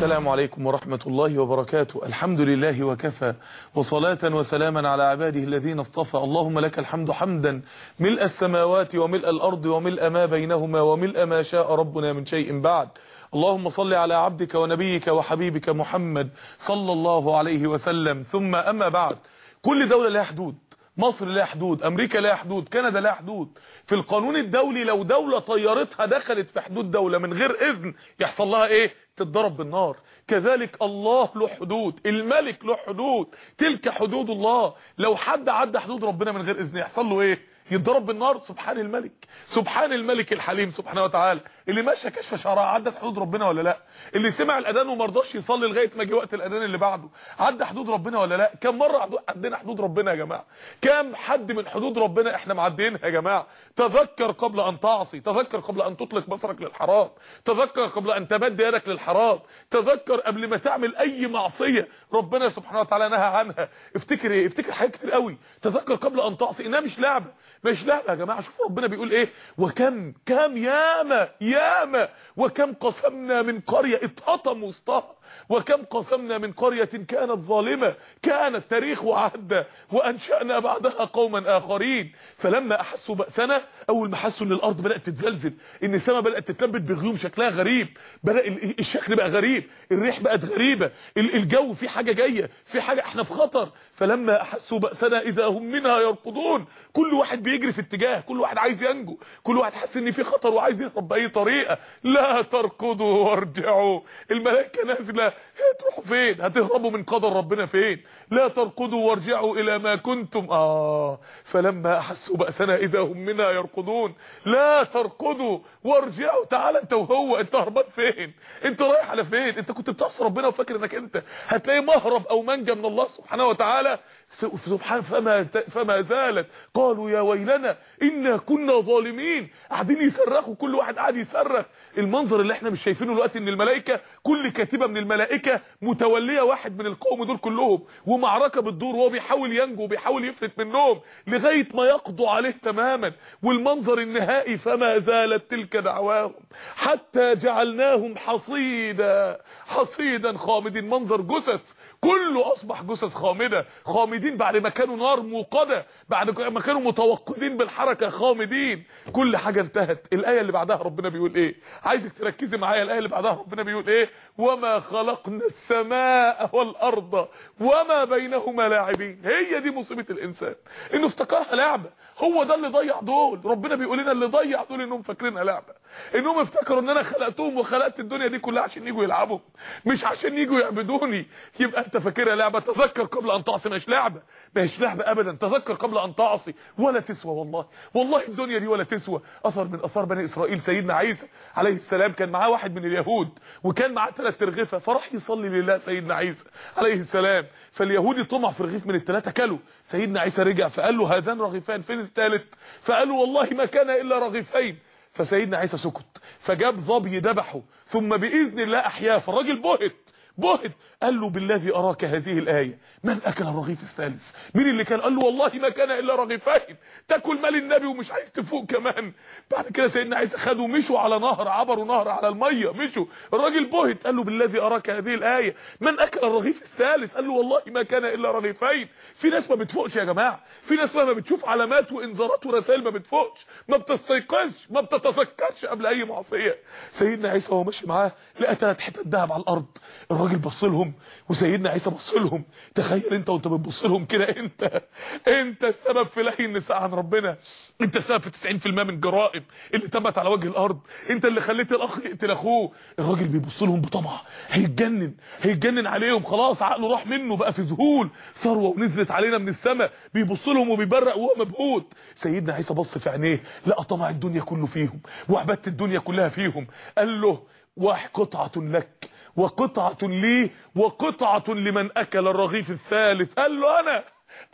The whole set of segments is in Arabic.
السلام عليكم ورحمة الله وبركاته. الحمد لله وكفى. وصلاة وسلاما على عباده الذين اصطفى. اللهم لك الحمد حمدا. ملء السماوات وملء الأرض وملء ما بينهما وملء ما شاء ربنا من شيء بعد. اللهم صل على عبدك ونبيك وحبيبك محمد صلى الله عليه وسلم. ثم أما بعد. كل دولة لها حدود. مصر لها حدود أمريكا لها حدود كندا لها حدود. في القانون الدولي لو دولة طيارتها دخلت في حدود دولة من غير إذن يحصل لها إيه؟ تتضرب بالنار. كذلك الله له حدود الملك له حدود. تلك حدود الله. لو حد عدى حدود ربنا من غير إذن يحصل له إيه؟ يتضرب بالنار سبحان الملك. سبحان الملك الحليم سبحانه وتعالى. اللي ماشى كشف شعرها عدى حدود ربنا ولا لا؟ اللي سمع الأذان وما رضاش يصلي لغاية ما جه وقت الأذان اللي بعده عدى حدود ربنا ولا لا؟ كم مرة عدينا حدود ربنا يا جماعة؟ كم حد من حدود ربنا إحنا معديينها يا جماعة؟ تذكر قبل أن تعصي تذكر قبل أن تطلق بصرك للحرام تذكر قبل أن تمد يدك للحرام تذكر قبل ما تعمل أي معصية ربنا سبحانه وتعالى نهى عنها. افتكر إيه؟ افتكر حاجات كتير قوي. تذكر قبل أن تعصي إنها مش لعبة. مش لعبه يا جماعة شوفوا ربنا بيقول إيه؟ وكم كم ياما ياما وكم قسمنا من قرية اتقطم وسطها وكم قسمنا من قرية كانت ظالمة كانت تاريخ وعهد وأنشأنا بعدها قوما آخرين. فلما أحسوا بأسنا أول ما حسوا إن الأرض بدأت تتزلزل إن السماء بدأت تتلبد بغيوم شكلها غريب بدأ الشكل بقى غريب الريح بقت غريبة الجو في حاجة جاية في حاجة إحنا في خطر. فلما أحسوا بأسنا إذا هم منها يركضون كل واحد بيجري في اتجاه كل واحد عايز ينجو كل واحد حاسس إن في خطر وعايز يهرب بأي طريقة. لا تركضوا وارجعوا. الملائكة نازلة هتروحوا فين؟ هتهربوا من قدر ربنا فين؟ لا تركضوا وارجعوا إلى ما كنتم. آه فلما أحسوا بأسنا إذا هم منها يركضون. لا تركضوا وارجعوا. تعال أنت وهو أنت هربان فين؟ أنت رايح على فين؟ أنت كنت بتعصي ربنا وفاكر إنك أنت. هتلاقي مهرب أو منجا من الله سبحانه وتعالى. سبحان فما فما زالت. قالوا يا ويلنا إنا كنا ظالمين. قاعدين يصرخوا كل واحد قاعد يصرخ. المنظر اللي إحنا مش شايفينه دلوقتي ان الملائكة كل كاتبة من الملائكة متولية واحد من القوم دول كلهم ومعركة بتدور وهو بيحاول ينجو وبيحاول يفلت منهم لغاية ما يقضوا عليه تماما. والمنظر النهائي فما زالت تلك دعواهم. حتى جعلناهم حصيدا. حصيدا خامدين. منظر جثث. كله أصبح جثث خامدة. خامدين بعد ما كانوا نار موقدة. بعد ما كانوا متوقدين بالحركة خامدين. كل حاجة انتهت. الآية اللي بعدها ربنا بيقول إيه؟ عايزك تركزي معايا. الآية اللي بعدها ربنا بيقول إيه؟ وما خلقنا السماء والارض وما بينهما لاعبين. هي دي مصيبة الإنسان. إنه افتكرها لعبة. هو ده اللي ضيع دول. ربنا بيقول لنا اللي ضيع دول إنهم فاكرينها لعبة. إنهم افتكروا إن أنا خلقتهم وخلقت الدنيا دي كلها عشان يجوا يلعبوا. مش عشان يجوا يعبدوني. يبقى أنت فاكرها لعبة. تذكر قبل أن تعصي. مش لعبة. مش لعبة ابدا. تذكر قبل أن تعصي. ولا تسوى والله والله الدنيا دي ولا تسوى. أثر من أثار بني إسرائيل سيدنا عيسى عليه السلام كان معاه واحد من اليهود وكان معاه ثلاث ترغيفة فراح يصلي لله سيدنا عيسى عليه السلام. فاليهودي طمع في رغيف من الثلاثه كلوا. سيدنا عيسى رجع فقال له هذان رغيفان فين الثالث فقال له والله ما كان إلا رغيفين. فسيدنا عيسى سكت فجاب ظبي ذبحه ثم بإذن الله أحياه. فالراجل بهت بهت قال له بالذي أراك هذه الآية. من أكل الرغيف الثالث؟ مين اللي كان؟ قال له والله ما كان إلا رغيفين تاكل مال النبي ومش عايز تفوق كمان. بعد كده سيدنا عيسى خدوا مشوا على نهر عبروا نهر على المية مشوا. الراجل بهت قال له بالذي أراك هذه الآية. من أكل الرغيف الثالث؟ قال له والله ما كان إلا رغيفين. في ناس ما بتفوقش يا جماعة. في ناس ما بتشوف علامات وانذارات ورسائل ما بتفوقش. ما بتستيقظش ما بتتذكرش قبل أي معصية. سيدنا عيسى وهو ماشي معاه لقى ثلاث حتت ذهب على الأرض. الراجل بص لهم وسيدنا عيسى بص لهم. تخيل انت وانت بتبص لهم كده انت انت السبب في لهي النساء عن ربنا. انت السبب في 90% من الجرائم اللي تمت على وجه الأرض. انت اللي خليت الأخ يقتل أخوه. الراجل بيبص لهم بطمع هيتجنن هيتجنن عليهم. خلاص عقله راح منه بقى في ذهول. ثروة ونزلت علينا من السماء. بيبص لهم وبيبرق وهو مبهوت. سيدنا عيسى بص في عينيه لقى طمع الدنيا كله فيهم وعباده الدنيا كلها فيهم. قال له وقطعه لك. وقطعة لي وقطعة لمن أكل الرغيف الثالث. قال له أنا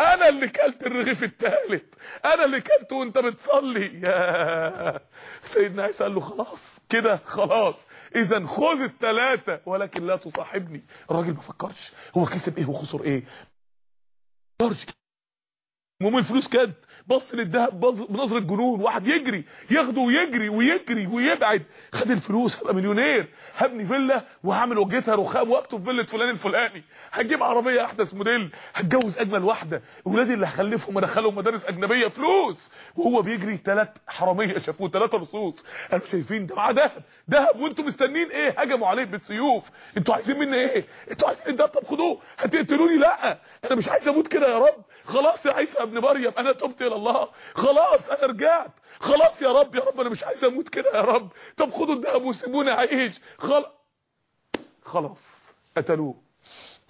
أنا اللي كلت الرغيف الثالث. أنا اللي كلته وأنت بتصلي. يا سيدنا عيسى قال له خلاص كده خلاص. إذا خذ الثلاثة ولكن لا تصاحبني. الراجل ما فكرش. هو كسب إيه؟ وخسر ما فكرش. المهم الفلوس كد بص للذهب بنظره جنون واحد يجري ياخده ويجري ويجري ويبعد. خد الفلوس هبقى مليونير. هبني فيلا وهعمل وجهتها رخام واكتب فيلا فلان الفلاني. هجيب عربية أحدث موديل هتجوز أجمل واحدة. اولادي اللي هخلفهم ادخلهم مدارس أجنبية فلوس. وهو بيجري ثلاث حرامية شافوه ثلاثة لصوص قالوا شايفين ده معاه ذهب ذهب. وأنتم مستنيين إيه؟ هجموا عليه بالسيوف. أنتوا عايزين مني إيه؟ أنتوا عايزين الدهب؟ طب خدوه. هتقتلوني؟ لأ. أنا مش عايز أموت كده يا رب. خلاص يا عيسى ابن مريم أنا تبت إلى الله. خلاص أنا رجعت. خلاص يا رب يا رب أنا مش عايز أموت كده يا رب. طب خدوا الذهب وسيبوني أعيش. خلاص خلاص قتلوه.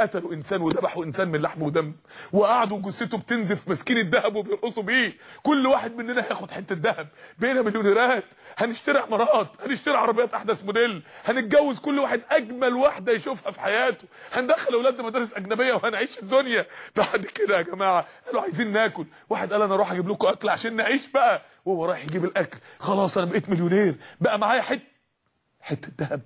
قتلوا إنسان وذبحوا إنسان من لحم ودم وقعدوا جثته بتنزف ماسكين الذهب وبيرقصوا بيه. كل واحد مننا هياخد حتة ذهب بقينا مليونيرات هنشتري عمارات هنشتري عربيات أحدث موديل هنتجوز كل واحد أجمل واحدة يشوفها في حياته. هندخل اولادنا مدارس أجنبية وهنعيش الدنيا. بعد كده يا جماعة قالوا عايزين ناكل. واحد قال أنا أروح أجيب لكم أكل عشان نعيش بقى. وهو رايح يجيب الأكل. خلاص أنا بقيت مليونير. بقى معايا حتة حتة ذهب.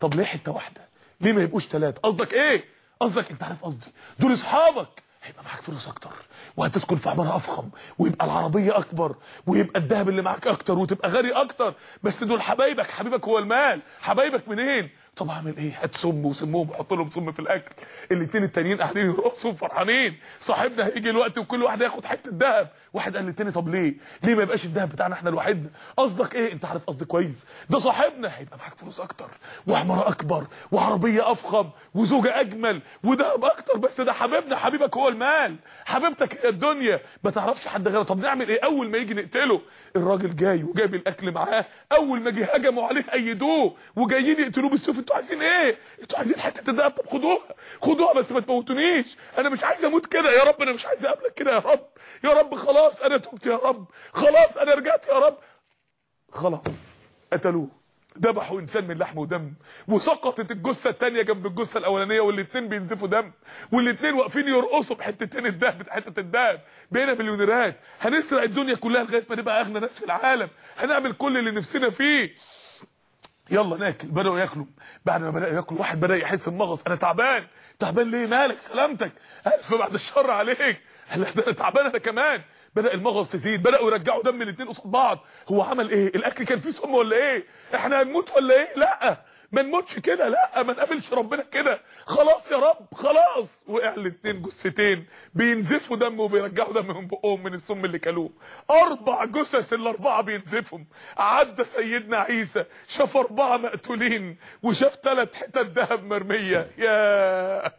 طب ليه حتة واحدة؟ ليه ما يبقوش ثلاثة قصدك إيه؟ قصدك أنت عارف قصدي. دول أصحابك. هيبقى معاك فلوس أكتر وهتسكن في عمارة أفخم ويبقى العربية أكبر ويبقى الذهب اللي معاك أكتر وتبقى غني أكتر. بس دول حبايبك حبيبك هو المال حبايبك منين؟ طب أعمل إيه؟ هات سم وسمهم وحط لهم سم في الأكل. الاثنين التانيين قاعدين يرقصوا فرحانين. صاحبنا هيجي الوقت وكل واحد هياخد حتة ذهب واحد قال للتاني طب ليه؟ ليه ما يبقاش الذهب بتاعنا إحنا لوحدنا؟ قصدك إيه؟ أنت عارف قصدي كويس. ده صاحبنا. هيبقى معاك فلوس أكتر وعمارة أكبر وعربية أفخم وزوجة أجمل وذهب أكتر. بس ده حبيبنا حبيبك هو المال. حبيبتك هي الدنيا؟ ما تعرفش حد غيره طب نعمل إيه؟ أول ما يجي نقتله الراجل جاي وجايب الأكل معاه. أول ما جه هجموا عليه ايدوه وجايين يقتلوه بالسيوف أنتوا عايزين إيه؟ أنتوا عايزين حتة الذهب طب خدوها. خدوها بس ما تموتونيش. أنا مش عايز أموت كده. يا رب أنا مش عايز أقابلك كده يا رب. يا رب خلاص أنا تبت يا رب. خلاص أنا رجعت يا رب. خلاص. قتلوه. ذبحوا إنسان من لحم ودم وسقطت الجثة الثانية جنب الجثة الأولانية والاثنين بينزفوا دم والاثنين واقفين يرقصوا بحتتين الدهب حتة الدهب بقينا مليونيرات. هنسرق الدنيا كلها لغاية ما نبقى أغنى ناس في العالم. هنعمل كل اللي نفسنا فيه. يلا ناكل. بدأوا ياكلوا. بعد ما بداوا ياكلوا واحد بدأ يحس بمغص. أنا تعبان. تعبان ليه؟ مالك؟ سلامتك. ألف بعد الشر عليك. أنا تعبان أنا كمان. بدأ المغص يزيد بدأوا يرجعوا دم الاثنين قصاد بعض. هو عمل إيه؟ الأكل كان فيه سم ولا إيه؟ إحنا هنموت ولا إيه؟ لأ ما نموتش كده لأ ما نقابلش ربنا كده. خلاص يا رب خلاص. وقع الاثنين جثتين بينزفوا دم وبيرجعوا دم من بقهم من السم اللي كلوه. أربع جثث الأربعة بينزفهم. عدى سيدنا عيسى شاف أربعة مقتولين وشاف ثلاث حتت ذهب مرمية. يا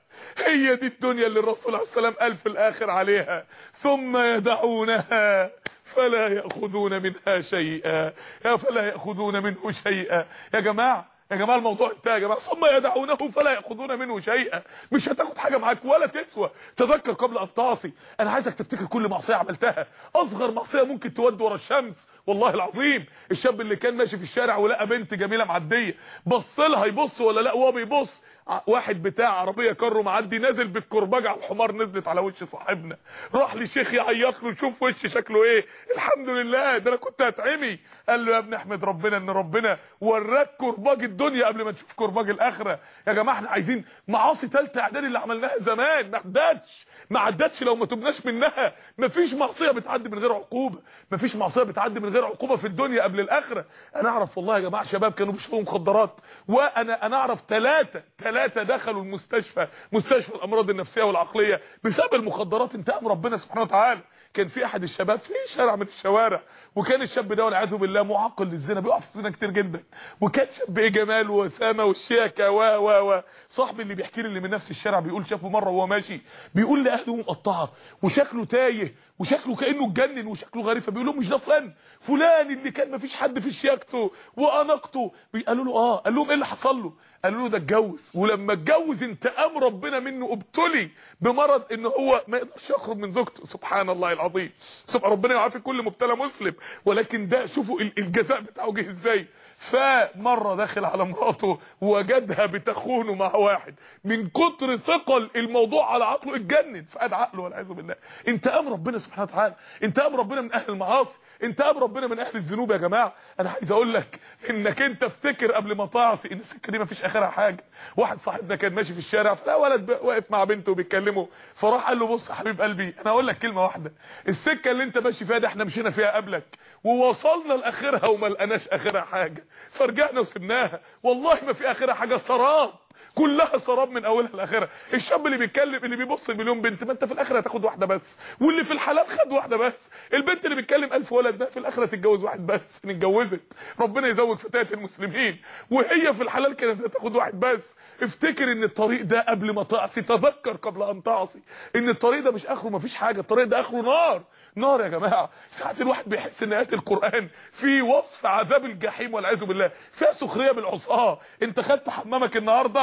هي دي الدنيا اللي الرسول عليه السلام قال في الآخر عليها. ثم يدعونها فلا يأخذون منها شيئا. يا فلا يأخذون منه شيئا. يا جماعة يا جماعة الموضوع انتهى يا جماعة. ثم يدعونه فلا يأخذون منه شيئا. مش هتاخد حاجة معاك ولا تسوى. تذكر قبل أن تعصي أنا عايزك تفتكر كل معصية عملتها. أصغر معصية ممكن تودي ورا الشمس. والله العظيم. الشاب اللي كان ماشي في الشارع ولقى بنت جميلة معدية. بص لها يبص ولا لا؟ وهو بيبص. واحد بتاع عربية كارو معدي نازل بالكرباج على الحمار نزلت على وش صاحبنا. راح لشيخ يعيط له شوف وش شكله إيه. الحمد لله ده أنا كنت هتعمي. قال له يا ابني أحمد ربنا إن ربنا وراك كرباج الدنيا قبل ما تشوف كرباج الآخرة. يا جماعة إحنا عايزين معاصي ثالثه إعدادي اللي عملناها زمان. ما عدتش ما عدتش لو ما تبناش منها. مفيش معصية بتعدي من غير عقوبة. مفيش معصية بتعدي من غير عقوبة في الدنيا قبل الآخرة. أنا أعرف والله يا جماعة شباب كانوا بيشربوا مخدرات. وأنا أنا أعرف ثلاثة ثلاثة دخلوا المستشفى مستشفى الأمراض النفسية والعقلية بسبب المخدرات انتقم ربنا سبحانه وتعالى. كان في أحد الشباب في شارع من الشوارع وكان الشاب ده والعياذ بالله معقل للزنا بيقع في الزنا كتير جدا. وكان شاب إيه جمال وسامه والشياكه و و و. صاحبي اللي بيحكي لي اللي من نفس الشارع بيقول شافه مرة وهو ماشي بيقول لأهله مقطعة وشكله تايه وشكله كأنه اتجنن وشكله غريب فبيقول لهم مش ده فلان فلان اللي كان ما فيش حد في شياكته وأناقته. قالوا له آه قال لهم إيه اللي حصل له؟ قالوا له ده اتجوز. ولما اتجوز انتقام ربنا منه ابتلي بمرض إن هو ما يقدرش يخرج من زوجته. سبحان الله العظيم. سبحان ربنا يعافي كل مبتلى مسلم. ولكن ده شوفوا الجزاء بتاعه جه إزاي. فمرة داخل على مراته وجدها بتخونه مع واحد. من كتر ثقل الموضوع على عقله اتجنن. فقد عقله والعياذ بالله. انتقام ربنا سبحانه وتعالى. انتقام ربنا من أهل المعاصي. انتقام ربنا من أهل الذنوب يا جماعة. أنا عايز أقول لك إنك أنت افتكر قبل ما تعصي إن السكه دي مفيش آخرها حاجة. واحد صاحبنا كان ماشي في الشارع فلا ولد واقف مع بنته وبيتكلموا. فراح قال له بص يا حبيب قلبي أنا هقول لك كلمة واحدة. السكة اللي أنت ماشي فيها دي إحنا مشينا فيها قبلك. ووصلنا لآخرها وما لقناش آخرها حاجة. فرجعنا وسبناها. والله ما في اخرها حاجة سراب كلها سراب من أولها لآخرها. الشاب اللي بيتكلم اللي بيبص لمليون بنت ما أنت في الآخرة هتاخد واحدة بس. واللي في الحلال خد واحدة بس. البنت اللي بتكلم ألف ولد ده في الآخرة تتجوز واحد بس. اتجوزت. ربنا يزوج فتيات المسلمين. وهي في الحلال كانت هتاخد واحد بس. افتكر إن الطريق ده قبل ما تعصي. تذكر قبل أن تعصي. إن الطريق ده مش آخره ما فيش حاجة. الطريق ده آخره نار. نار يا جماعة. ساعات الواحد بيحس إن آيات القرآن في وصف عذاب الجحيم والعياذ بالله. فيها سخرية بالعصاة. أنت خدت حمامك النهارده؟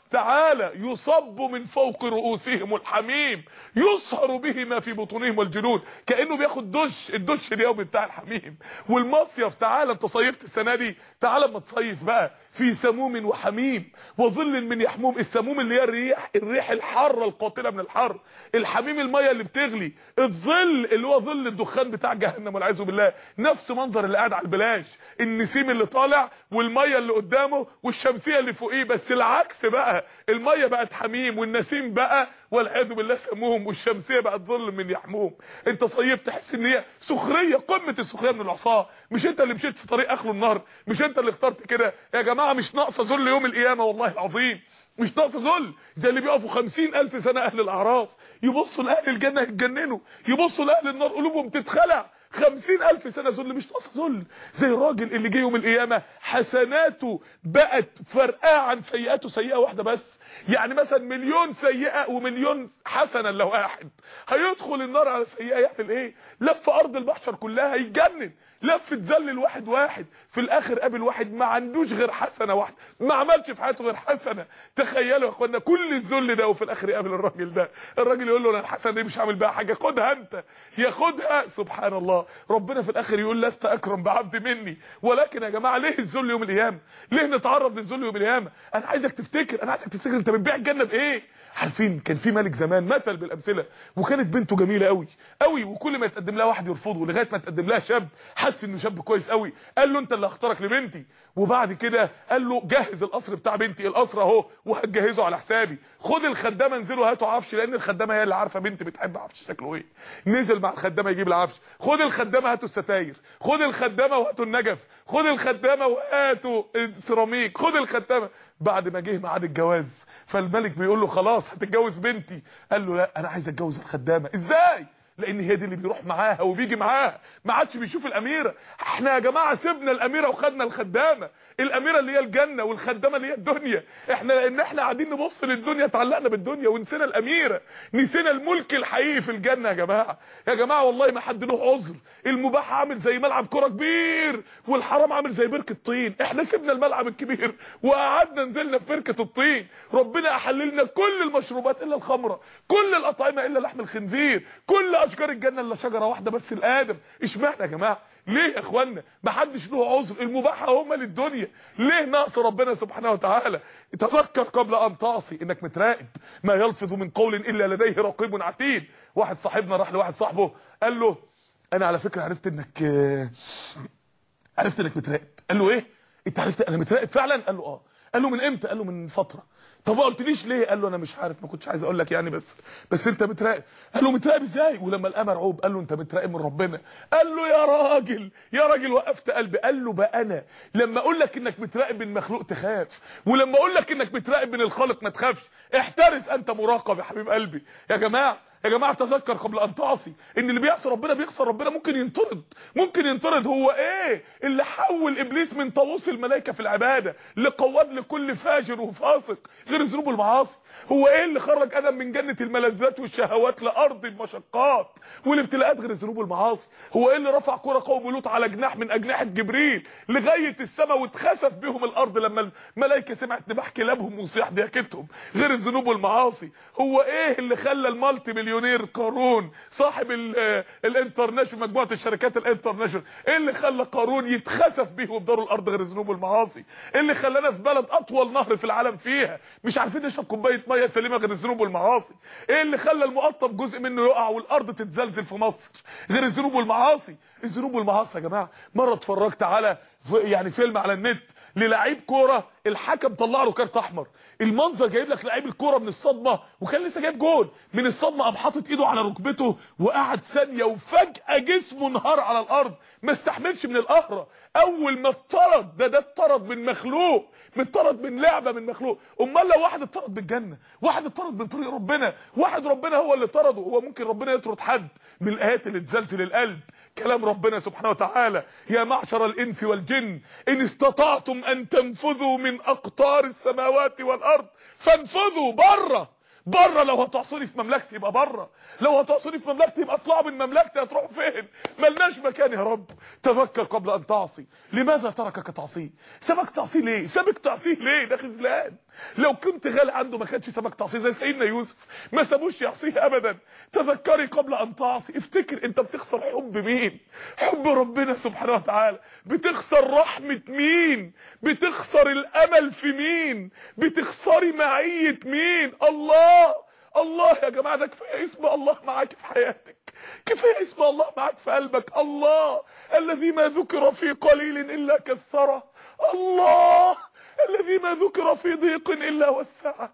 تعالى يصب من فوق رؤوسهم الحميم يصهر به ما في بطونهم والجلود كأنه بياخد دش الدش اليومي بتاع الحميم. والمصيف تعالى انت صيفت السنة دي تعالى اما تصيف بقى في سموم وحميم وظل من يحموم السموم اللي هي الريح الريح الحارة القاتلة من الحر الحميم المية اللي بتغلي الظل اللي هو ظل الدخان بتاع جهنم والعياذ بالله نفس منظر اللي قاعد على البلاش النسيم اللي طالع والمية اللي قدامه والشمسية اللي فوقيه بس العكس بقى. المية بقت حميم والنسيم بقى والعياذ بالله سموم والشمسية بقت ظل من يحموم انت صيفت تحس ان هي سخرية قمة السخرية من العصاة. مش انت اللي مشيت في طريق اخره النار مش انت اللي اخترت كده. يا جماعة مش ناقصة ذل يوم القيامة والله العظيم. مش ناقصه ذل زي اللي بيقفوا خمسين ألف سنة أهل الأعراف. يبصوا لأهل الجنة يتجننوا. يبصوا لأهل النار قلوبهم تتخلع. خمسين ألف سنة ذل مش ناقصه ذل زي الراجل اللي جه يوم القيامة حسناته بقت فرقاه عن سيئاته سيئة واحدة بس. يعني مثلا مليون سيئة ومليون حسنة لو واحد. هيدخل النار على سيئة يعمل إيه؟ لف أرض البحشر كلها هيتجنن لف تذلل واحد واحد. في الآخر قابل واحد ما عندوش غير حسنة واحدة. ما عملش في حياته غير حسنة. تخيلوا يا اخوانا كل الذل ده وفي الآخر يقابل الراجل ده. الراجل يقول له أنا الحسنه دي مش هعمل بيها حاجة خدها أنت. ياخدها سبحان الله ربنا في الآخر يقول لست أكرم بعبد مني. ولكن يا جماعة ليه الذل يوم القيامة؟ ليه نتعرض للذل يوم القيامة؟ أنا عايزك تفتكر أنا عايزك تفتكر أنت بتبيع الجنة بإيه؟ عارفين كان في ملك زمان مثل بالأمثلة وكانت بنته جميلة قوي قوي وكل ما يتقدم لها واحد يرفضه لغاية ما تقدم لها شاب حس إنه شاب كويس قوي قال له أنت اللي هختارك لبنتي. وبعد كده قال له جهز القصر بتاع بنتي القصر أهو. وهتجهزه على حسابي. خد الخدامة انزلوا هاتوا عفش لأن الخدامة هي اللي عارفة بنتي بتحب عفش. شكله إيه؟ نزل مع الخدامة يجيب العفش. خد الخدامة هاتوا الستاير. خد الخدامة وهاتوا النجف. خد الخدامة وهاتوا السيراميك. خد الخدامة. بعد ما جه ميعاد الجواز فالملك بيقول له خلاص هتتجوز بنتي. قال له لا أنا عايز أتجوز الخدامة. إزاي؟ لأن هي دي اللي بيروح معاها وبيجي معاها. ما عادش بيشوف الاميرة. إحنا يا جماعة سيبنا الاميرة وخدنا الخدامة. الاميرة اللي هي الجنة والخدامة اللي هي الدنيا. إحنا لأن إحنا قاعدين نبص للدنيا اتعلقنا بالدنيا ونسينا الاميرة. نسينا الملك الحقيقي في الجنة يا جماعة. يا جماعة والله ما حد له عذر. المباح عامل زي ملعب كرة كبير والحرام عامل زي بركة طين إحنا سيبنا الملعب الكبير وقعدنا نزلنا في بركة الطين. ربنا احللنا كل المشروبات إلا الخمرة كل الأطعمة إلا لحم الخنزير كل أشجار الجنة إلا شجرة واحدة بس لآدم. إشمعنى يا جماعة؟ ليه يا اخوانا ما حدش له عذر. المباح هم للدنيا. ليه نقص ربنا سبحانه وتعالى؟ تذكر قبل أن تعصي إنك متراقب. ما يلفظ من قول إلا لديه رقيب عتيد. واحد صاحبنا راح لواحد صاحبه قال له أنا على فكرة عرفت إنك عرفت إنك متراقب. قال له إيه؟ أنت عرفت أنا متراقب فعلا؟ قال له آه. قال له من إمتى؟ قال له من فترة. طب ما قلتليش ليه؟ قال له أنا مش عارف ما كنتش عايز أقول لك يعني بس بس أنت متراقب. قال له متراقب إزاي؟ ولما لقاه مرعوب قال له أنت متراقب من ربنا. قال له يا راجل يا راجل وقفت قلبي. قال له بقى أنا لما أقول لك إنك متراقب من مخلوق تخاف ولما أقول لك إنك متراقب من الخالق ما تخافش احترس أنت مراقب يا حبيب قلبي. يا جماعة يا جماعة تذكر قبل أن تعصي إن اللي بيعصي ربنا بيخسر ربنا ممكن ينطرد. ممكن ينطرد هو إيه؟ اللي حول إبليس من طاووس الملائكة في العبادة لقواد لكل فاجر وفاسق غير ذنوب المعاصي. هو إيه اللي خرج أدم من جنة الملذات والشهوات لأرض المشقات والابتلاءات غير الذنوب والمعاصي هو إيه اللي رفع قرى قوم لوط على جناح من أجنحة جبريل لغاية السماء واتخسف بهم الأرض لما الملائكة سمعت نباح كلابهم وصياح ضحكتهم غير الذنوب والمعاصي هو إيه اللي خلى ال multi المليونير قارون صاحب ال- ال international مجموعة الشركات ال international. إيه اللي خلى قارون يتخسف بيه وبداره الأرض غير الذنوب والمعاصي؟ إيه اللي خلانا في بلد أطول نهر في العالم فيها؟ مش عارفين نشرب كوباية مية سليمة غير الذنوب والمعاصي. إيه اللي خلى المقطم جزء منه يقع والأرض تتزلزل في مصر غير الذنوب والمعاصي؟ الذنوب والمعاصي يا جماعة. مرة اتفرجت على يعني فيلم على النت للعيب كورة الحكم طلع له كارت أحمر. المنظر جايب لك لعيب الكورة من الصدمة وكان لسه جايب جول. من الصدمة قام حاطط إيده على ركبته وقعد ثانية وفجأة جسمه انهار على الأرض. ما استحملش من القهرة. أول ما اتطرد ده ده اتطرد من مخلوق. متطرد من لعبة من مخلوق. أمال لو واحد اتطرد بالجنه واحد اتطرد من طريق ربنا. واحد ربنا هو اللي طرده. هو ممكن ربنا يطرد حد من الآيات اللي تزلزل القلب. كلام ربنا سبحانه وتعالى. يا معشر الإنس والجن إن استطعتم أن تنفذوا من أقطار السماوات والأرض فانفذوا بره بره لو هتعصوني في مملكتي يبقى بره لو هتعصوني في مملكتي يبقى اطلعوا من مملكتي هتروحوا فين؟ ملناش مكان يا رب. تذكر قبل أن تعصي. لماذا تركك تعصيه سابك تعصيه ليه؟ سابك تعصيه ليه؟ ده خذلان لو كنت غالي عنده ما كانش سابك تعصيه زي سيدنا يوسف ما سابوش يعصيه ابدا. تذكري قبل أن تعصي افتكر أنت بتخسر حب مين؟ حب ربنا سبحانه وتعالى. بتخسر رحمة مين؟ بتخسر الأمل في مين؟ بتخسري معية مين؟ الله! الله يا جماعة ده كفاية اسم الله معاك في حياتك. كفاية اسم الله معاك في قلبك. الله! الذي ما ذكر في قليل إلا كثره. الله! الذي ما ذكر في ضيق إلا وسعه.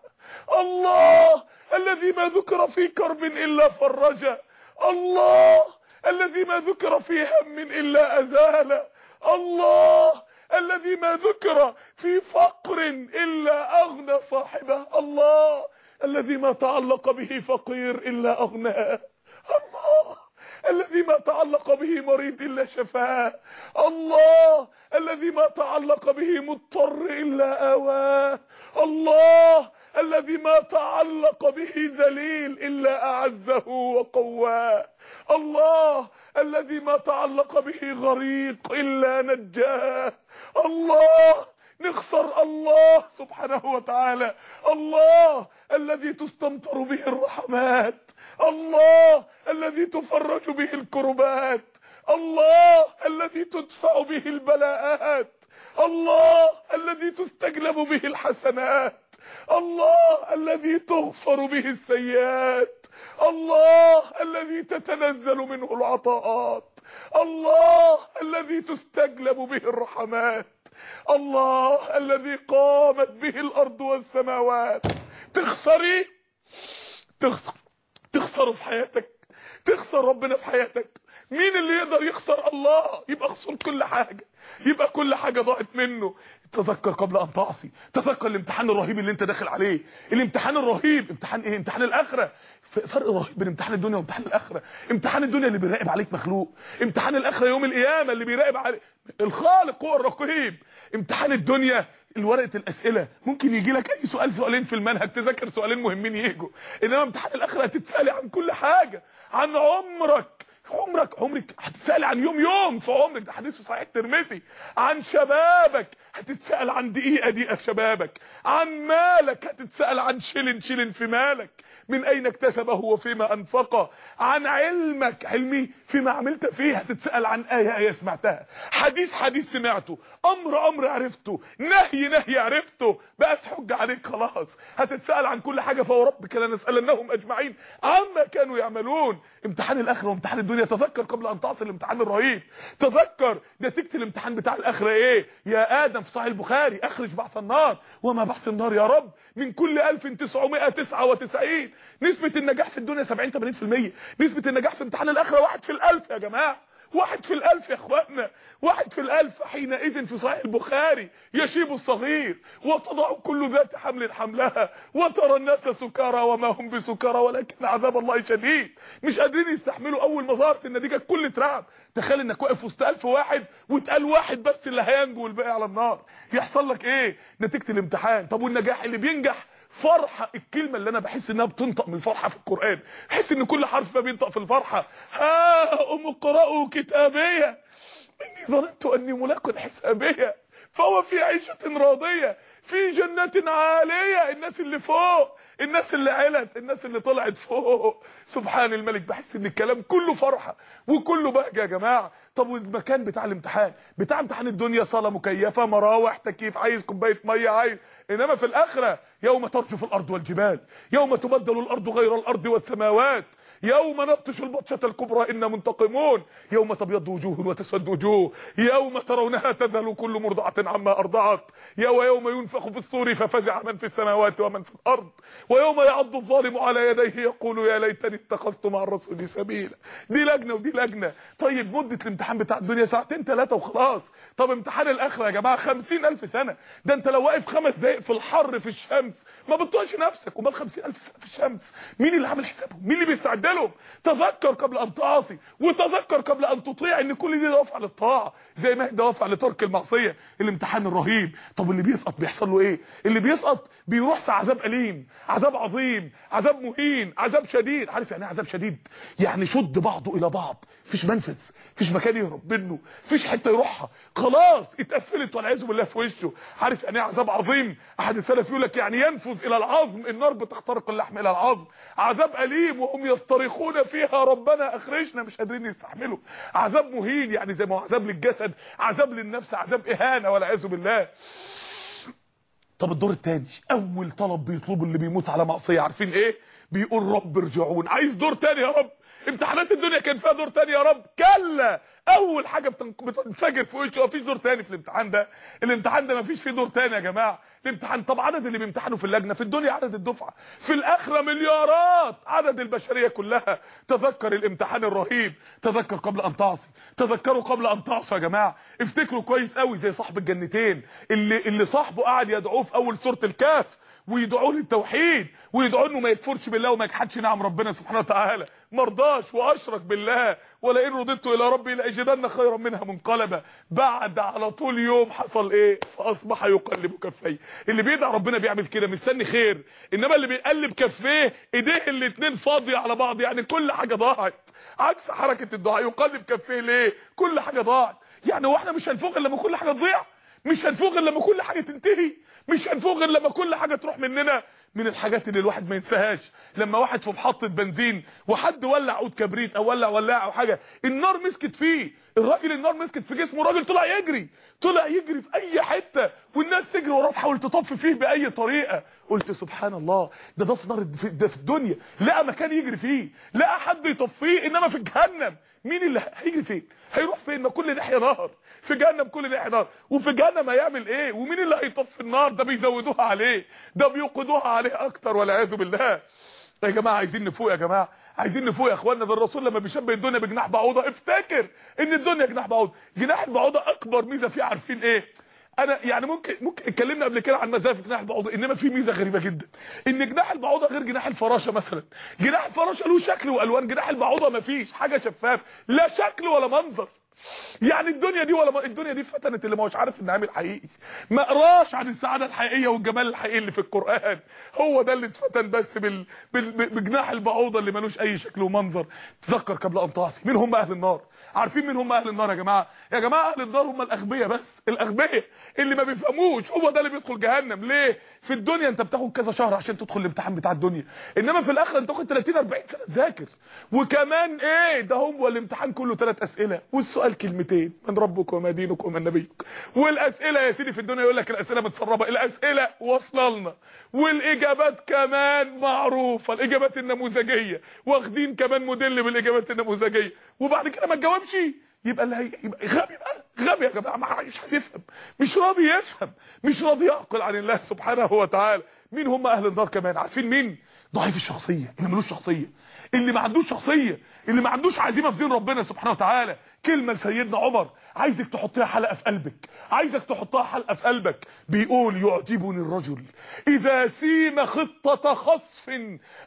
الله الذي ما ذكر في كرب إلا فرجه الله الذي ما ذكر في هم إلا ازاله الله الذي ما ذكر في فقر إلا أغنى صاحبه. الله الذي ما تعلق به فقير إلا أغناه. الله الذي ما تعلق به مريض إلا شفاه الله الذي ما تعلق به مضطر إلا آواه. الله الذي ما تعلق به ذليل إلا أعزه وقواه. الله الذي ما تعلق به غريق إلا نجاه. الله نخسر الله سبحانه وتعالى. الله الذي تستمطر به الرحمات. الله الذي تفرج به الكربات. الله الذي تدفع به البلاءات. الله الذي تستجلب به الحسنات. الله الذي تغفر به السيئات. الله الذي تتنزل منه العطاءات. الله الذي تستجلب به الرحمات الله الذي قامت به الأرض والسماوات. تخسري؟ تخسر. تخسره في حياتك. تخسر ربنا في حياتك. مين اللي يقدر يخسر الله؟ يبقى خسر كل حاجة. يبقى كل حاجة ضاعت منه. تذكر قبل أن تعصي. تذكر الامتحان الرهيب اللي أنت داخل عليه. الامتحان الرهيب. امتحان إيه؟ امتحان الآخرة. فرق رهيب بين امتحان الدنيا وامتحان الآخرة. امتحان الدنيا اللي بيراقب عليك مخلوق. امتحان الآخرة يوم القيامة اللي بيراقب عليك. الخالق هو الرقيب. امتحان الدنيا الورقة الأسئلة. ممكن يجي لك أي سؤال سؤالين في المنهج. تذاكر سؤالين مهمين يجوا. إنما امتحان الآخرة هتتسالي عن كل حاجة. عن عمرك. عمرك عمرك هتتسأل عن يوم يوم في عمرك. ده حديث صحيح الترمذي. عن شبابك هتتسأل عن دقيقة دقيقة في شبابك. عن مالك هتتسأل عن شلن شلن في مالك. من أين اكتسبه وفيما انفقه عن علمك. علمي فيما عملت فيه هتتسأل عن آية آية سمعتها. حديث حديث سمعته. أمر أمر عرفته. نهي نهي عرفته. بقت حجة عليك خلاص. هتتسأل عن كل حاجة فوربك لنسألنهم أجمعين. عما كانوا يعملون. امتحان الاخره وامتحان الدنيا تذكر قبل أن تعصي الامتحان الرهيب. تذكر نتيجة الامتحان بتاع الأخرة إيه؟ يا آدم في صحيح البخاري أخرج بعث النار. وما بعث النار يا رب؟ من كل 1999 نسبة النجاح في الدنيا 70 80% نسبة النجاح في امتحان الأخرة واحد في الألف يا جماعة. واحد في الألف يا اخوانا واحد في الألف حينئذ في صحيح البخاري يشيب الصغير وتضع كل ذات حمل حملها وترى الناس سكارى وما هم بسكارى ولكن عذاب الله شديد. مش قادرين يستحملوا أول ما ظهرت النتيجة الكل اترعب تخيل إنك واقف وسط ألف واحد واتقال واحد بس اللي هينجو والباقي على النار. يحصل لك إيه؟ نتيجة الامتحان. طب والنجاح اللي بينجح؟ فرحة الكلمة اللي أنا بحس إنها بتنطق من الفرحة في القرآن. بحس إن كل حرف بينطق في الفرحة. ها أم اقرأوا كتابية. إني ظننت أني ملاق حسابية. فهو في عيشة راضية في جنات عالية. الناس اللي فوق الناس اللي علت الناس اللي طلعت فوق. سبحان الملك بحس إن الكلام كله فرحة وكله بهجة يا جماعة. طب والمكان بتاع الامتحان؟ بتاع امتحان الدنيا صاله مكيفة مراوح تكييف عايز كوباية مية عايز. إنما في الآخرة يوم ترجف الأرض والجبال يوم تبدل الأرض غير الأرض والسماوات يوم نبطش البطشة الكبرى إنا منتقمون. يوم تبيض وجوه وتسود وجوه. يوم ترونها تذهل كل مرضعة عما أرضعت. ويوم ينفخ في الصور ففزع من في السماوات ومن في الأرض. ويوم يعض الظالم على يديه يقول يا ليتني اتخذت مع الرسول سبيلا. دي لجنة ودي لجنة. طيب مدة الامتحان بتاع الدنيا ساعتين ثلاثة وخلاص. طب امتحان الآخرة يا جماعة خمسين ألف سنة. ده أنت لو واقف خمس دقايق في الحر في الشمس ما بتطوعش نفسك. ومال خمسين ألف سنة في الشمس. مين اللي عامل حسابهم؟ مين اللي بيستعد لهم تذكر قبل أن تعصي وتذكر قبل أن تطيع إن كل دي دوافع للطاعة زي ما دوافع لترك المعصية الامتحان الرهيب. طب اللي بيسقط بيحصل له إيه؟ اللي بيسقط بيروح في عذاب أليم عذاب عظيم عذاب مهين عذاب شديد. عارف يعني إيه عذاب شديد؟ يعني شد بعضه إلى بعض. مفيش منفذ مفيش مكان يهرب منه مفيش حتة يروحها. خلاص اتقفلت والعياذ بالله في وشه. عارف يعني إيه عذاب عظيم؟ أحد السلف يقول لك يعني ينفذ إلى العظم. النار بتخترق اللحم إلى العظم. عذاب أليم وهم يصطرخون فيها ربنا أخرجنا مش قادرين يستحملوا عذاب مهين يعني زي ما هو عذاب للجسد عذاب للنفس عذاب إهانة والعياذ بالله. طب الدور الثاني أول طلب بيطلبه اللي بيموت على معصية عارفين إيه؟ بيقول رب ارجعون. عايز دور تاني يا رب. امتحانات الدنيا كان فيها دور تاني يا رب. كلا! أول حاجة بتنفجر في وشه مفيش دور تاني في الامتحان ده. الامتحان ده مفيش فيه دور تاني يا جماعة. الامتحان طب عدد اللي بيمتحنوا في اللجنة في الدنيا عدد الدفعة. في الآخرة مليارات عدد البشرية كلها. تذكر الامتحان الرهيب. تذكر قبل أن تعصي تذكروا قبل أن تعصوا يا جماعة. افتكروا كويس قوي زي صاحب الجنتين. اللي اللي صاحبه قاعد يدعوه في أول سورة الكهف. ويدعوه للتوحيد. ويدعوه إنه ما يكفرش بالله وما يجحدش نعم ربنا سبحانه وتعالى. مرضاش وأشرك بالله. ولئن رددت إلى ربي لاجدن خيرا منها منقلبا. بعد على طول يوم حصل إيه؟ فأصبح يقلب كفيه. اللي بيدعي ربنا بيعمل كده مستني خير. إنما اللي بيقلب كفيه إيديه الاتنين فاضية على بعض. يعني كل حاجة ضاعت. عكس حركة الدعاء يقلب كفيه ليه؟ كل حاجة ضاعت. يعني هو إحنا مش هنفوق إلا لما كل حاجة تضيع. مش هنفوق الا لما كل حاجة تنتهي. مش هنفوق الا لما كل حاجة تروح مننا. من الحاجات اللي الواحد ما ينساهاش. لما واحد في محطة بنزين وحد ولع عود كبريت أو ولع ولاعة أو حاجة النار مسكت فيه. الراجل النار مسكت في جسمه الراجل طلع يجري. طلع يجري في أي حتة. والناس تجري وراه تحاول تطفي فيه بأي طريقة. قلت سبحان الله ده ده في نار ده في الدنيا. لقى مكان يجري فيه. لقى حد يطفيه إنما في جهنم مين اللي هيجري فين؟ هيروح فين ما كل ناحية نار في جهنم كل ناحية نار وفي جهنم هيعمل إيه؟ ومين اللي هيطفي النار ده بيزودوها عليه. ده بيوقدوها عليه أكتر والعياذ بالله. يا جماعة عايزين نفوق يا جماعة. عايزين نفوق يا اخوانا ده الرسول لما بيشبه الدنيا بجناح بعوضة. افتكر إن الدنيا جناح بعوضة. جناح البعوضة أكبر ميزة فيه عارفين إيه؟ أنا يعني ممكن ممكن اتكلمنا قبل كده عن مزايا في جناح البعوضة إنما في ميزة غريبة جدا. إن جناح البعوضة غير جناح الفراشة مثلا. جناح الفراشة له شكل وألوان جناح البعوضة مفيش حاجة شفاف لا شكل ولا منظر. يعني الدنيا دي ولا الدنيا دي فتنت اللي ما هوش عارف ان عامل حقيقي. ما قراش عن السعادة الحقيقية والجمال الحقيقي اللي في القرآن. هو ده اللي اتفتن بس بال... بال... بجناح البعوضة اللي ملوش أي شكل ومنظر. تذكر قبل أن تعصي. مين هم أهل النار؟ عارفين مين هم أهل النار يا جماعة؟ يا جماعة أهل النار هم الأغبياء بس. الأغبياء اللي ما بيفهموش. هو ده اللي بيدخل جهنم. ليه؟ في الدنيا أنت بتاخد كذا شهر عشان تدخل الامتحان بتاع الدنيا. إنما في الآخرة أنت تاخد 30 40 سنة تذاكر. وكمان إيه؟ ده هو الامتحان كله ثلاث أسئلة. والسؤال كلمتين من ربك وما دينك ومن نبيك. والأسئلة يا سيدي في الدنيا يقول لك الأسئلة متسربة. الأسئلة واصله لنا والإجابات كمان معروفة. الإجابات النموذجية. واخدين كمان موديل بالإجابات النموذجية. وبعد كده ما تجاوبش يبقى اللي هي يبقى غبي بقى. غبي يا جماعة مش عايز يفهم مش راضي يفهم. مش راضي يعقل عن الله سبحانه وتعالى. مين هم أهل النار كمان؟ عارفين مين؟ ضعيف الشخصية. اللي ملوش شخصية. اللي ما عندوش شخصية اللي ما عندوش عزيمة في دين ربنا سبحانه وتعالى. كلمة لسيدنا عمر عايزك تحطيها حلقة في قلبك عايزك تحطها حلقة في قلبك. بيقول يعجبني الرجل إذا سيم خطة خصف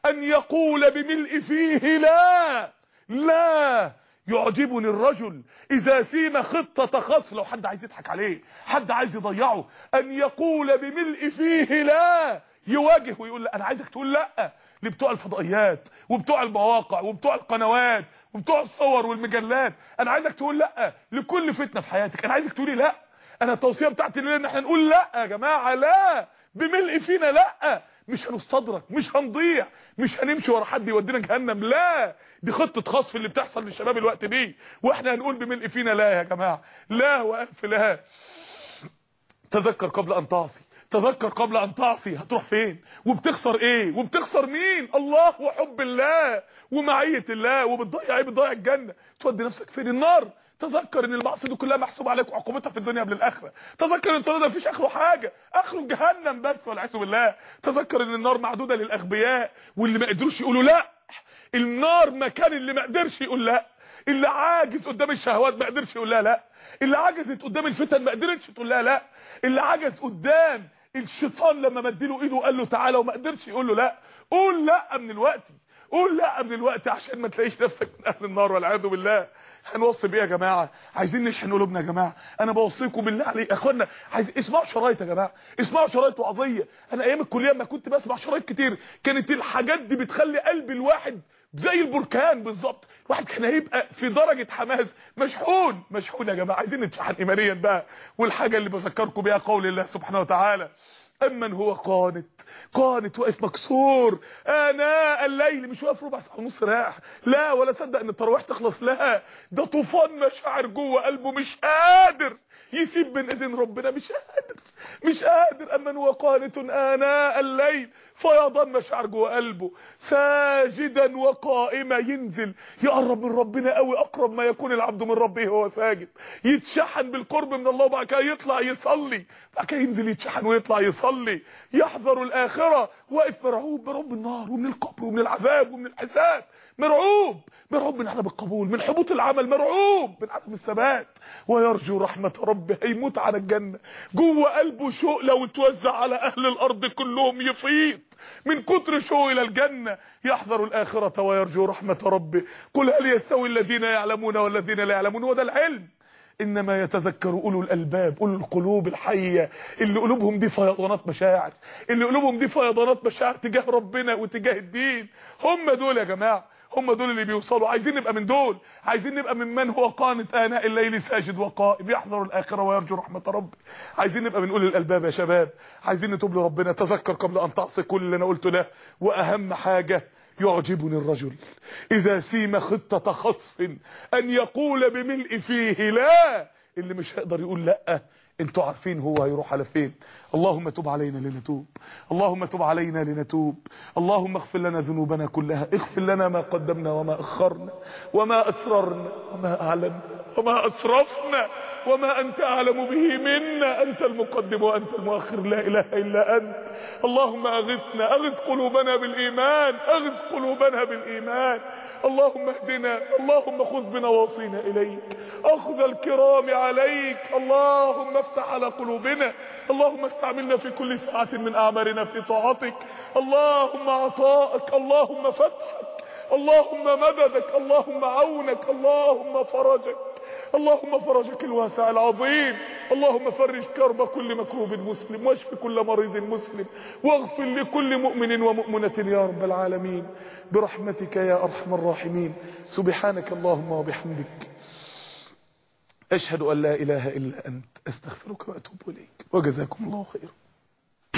أن يقول بملء فيه لا لا. يعجبني الرجل إذا سيم خطة خصف. لو حد عايز يضحك عليه حد عايز يضيعه أن يقول بملء فيه لا. يواجه ويقول لا. أنا عايزك تقول لا. لبتوع الفضائيات وبتوع المواقع وبتوع القنوات وبتوع الصور والمجلات. أنا عايزك تقول لأ لكل فتنة في حياتك. أنا عايزك تقولي لأ. أنا التوصية بتاعتي إن إحنا نقول لأ يا جماعة لا. بملء فينا لأ. مش هنستدرك مش هنضيع مش هنمشي ورا حد يودينا جهنم لا. دي خطة خصف اللي بتحصل للشباب الوقت دي. وإحنا هنقول بملء فينا لا يا جماعة. لا وألف لا. تذكر قبل أن تعصي. تذكر قبل أن تعصي هتروح فين؟ وبتخسر إيه؟ وبتخسر مين؟ الله وحب الله ومعية الله وبتضيع إيه؟ بتضيع الجنة. تودي نفسك فين؟ النار. تذكر إن المعصية دي كلها محسوبة عليك وعقوبتها في الدنيا قبل الآخرة. تذكر إن الطريق ده مفيش آخره حاجة. آخره جهنم بس والعياذ بالله. تذكر إن النار معدودة للأغبياء واللي ما قدروش يقولوا لأ. النار مكان اللي ما قدرش يقول لأ. اللي عاجز قدام الشهوات ما قدرش يقول لها لأ. اللي عجزت قدام الفتن ما قدرتش تقول لها لأ. اللي عجز قدام الشيطان لما مديله ايده وقال له تعالى وما قدرش يقول له لا. قول لا من الوقت قول لا من الوقت عشان ما تلاقيش نفسك من أهل النار والعياذ بالله. هنوصي بيه يا جماعة. عايزين نشحن قلوبنا يا جماعة. أنا بوصيكم بالله عليك يا إخوانا عايز اسمعوا شرايط يا جماعة. اسمعوا شرايط وعظية. أنا أيام الكلية ما كنت بسمع شرايط كتير. كانت الحاجات دي بتخلي قلب الواحد زي البركان بالظبط. الواحد كان هيبقى في درجة حماس. مشحون! مشحون يا جماعة. عايزين نتشحن ايمانيا بقى. والحاجة اللي بذكركم بيها قول الله سبحانه وتعالى. امن هو قانت. قانت واقف مكسور. آناء الليل. مش واقف ربع ساعة ونص راح لا ولا صدق إن التراويح تخلص. لها ده طوفان مشاعر جوه قلبه. مش قادر. يسيب بين ايدين ربنا. مش قادر مش قادر. أمن هو قانت آناء الليل. فيضان مشاعر جوه قلبه ساجدا وقائما ينزل. يقرب من ربنا قوي. أقرب ما يكون العبد من ربه وهو ساجد. يتشحن بالقرب من الله وبعد كده يطلع يصلي. بعد كده ينزل يتشحن ويطلع يصلي. يحذر الآخرة. واقف مرعوب من النار ومن القبر ومن العذاب ومن الحساب. مرعوب. مرعوب من عدم القبول من حبوط العمل مرعوب من عدم الثبات. ويرجو رحمة ربه هيموت على الجنة. جوه قلبه شوق لو اتوزع على أهل الأرض كلهم يفيض. من كتر شوق إلى الجنة يحذر الآخرة ويرجو رحمة ربه قل هل يستوي الذين يعلمون والذين لا يعلمون؟ وده العلم. إنما يتذكر أولو الألباب أولو القلوب الحية اللي قلوبهم دي فيضانات مشاعر. اللي قلوبهم دي فيضانات مشاعر تجاه ربنا وتجاه الدين. هم دول يا جماعة. هم دول اللي بيوصلوا. عايزين نبقى من دول. عايزين نبقى ممن هو قانت آناء الليل ساجد وقائم. يحذر الآخرة ويرجو رحمة ربه. عايزين نبقى من أولي الألباب يا شباب. عايزين نتوب لربنا. تذكر قبل أن تعصي كل اللي أنا قلته ده وأهم حاجة يعجبني الرجل. إذا سيم خطة خصف أن يقول بملء فيه لا. اللي مش هيقدر يقول لأ. أنتوا عارفين هو هيروح على فين. اللهم تب علينا لنتوب. اللهم تب علينا لنتوب. اللهم اغفر لنا ذنوبنا كلها. اغفر لنا ما قدمنا وما أخرنا وما أسررنا وما أعلنا. وما أسرفنا وما أنت أعلم به منا. أنت المقدم وأنت المؤخر. لا إله إلا أنت. اللهم أغثنا. أغث قلوبنا بالإيمان. أغث قلوبنا بالإيمان. اللهم اهدنا. اللهم خذ بنواصينا إليك. أخذ الكرام عليك. اللهم افتح على قلوبنا. اللهم استعملنا في كل ساعة من أعمارنا في طاعتك. اللهم عطاءك. اللهم فتحك. اللهم مددك. اللهم عونك. اللهم فرجك. اللهم فرجك الواسع العظيم. اللهم فرج كرب كل مكروب مسلم واشف كل مريض مسلم واغفر لكل مؤمن ومؤمنة يا رب العالمين. برحمتك يا أرحم الراحمين. سبحانك اللهم وبحمدك. أشهد أن لا إله إلا أنت. أستغفرك وأتوب إليك. وجزاكم الله خيرا.